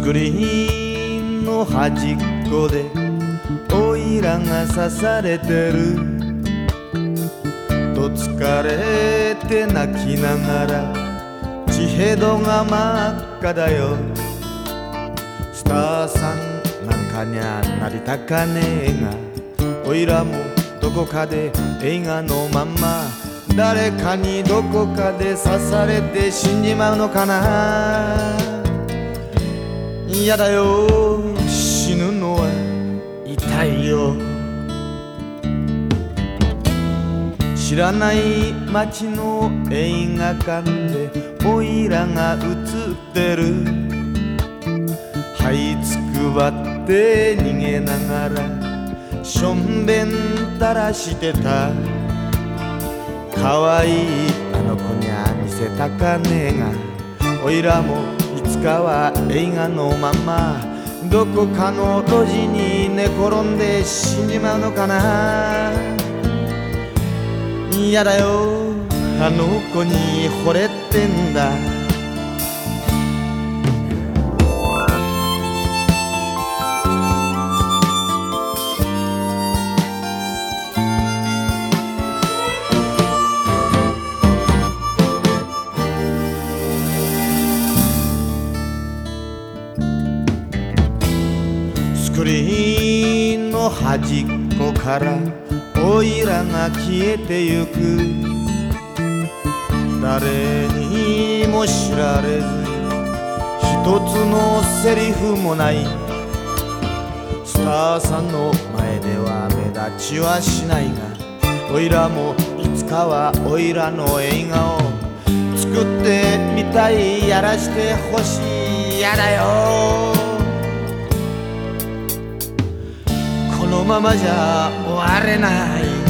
スクリーンの端っこでおいらが刺されてる。と疲れて泣きながら地平道が真っ赤だよ。スターさんなんかにゃなりたかねえがおいらもどこかで映画のまんま誰かにどこかで刺されて死んじまうのかな。嫌だよ。死ぬのは痛いよ。知らない街の映画館でおいらが映ってる。這いつくばって逃げながらしょんべん垂らしてた。可愛いあの子にゃ見せたかねえがおいらもかは映画のままどこかの路地に寝転んで死んじまうのかな。嫌だよあの子に惚れてんだ。スクリーンの端っこからおいらが消えてゆく。誰にも知られず一つのセリフもない。スターさんの前では目立ちはしないがおいらもいつかはおいらの映画を作ってみたいやらしてほしいやだよ。ままじゃ終われない。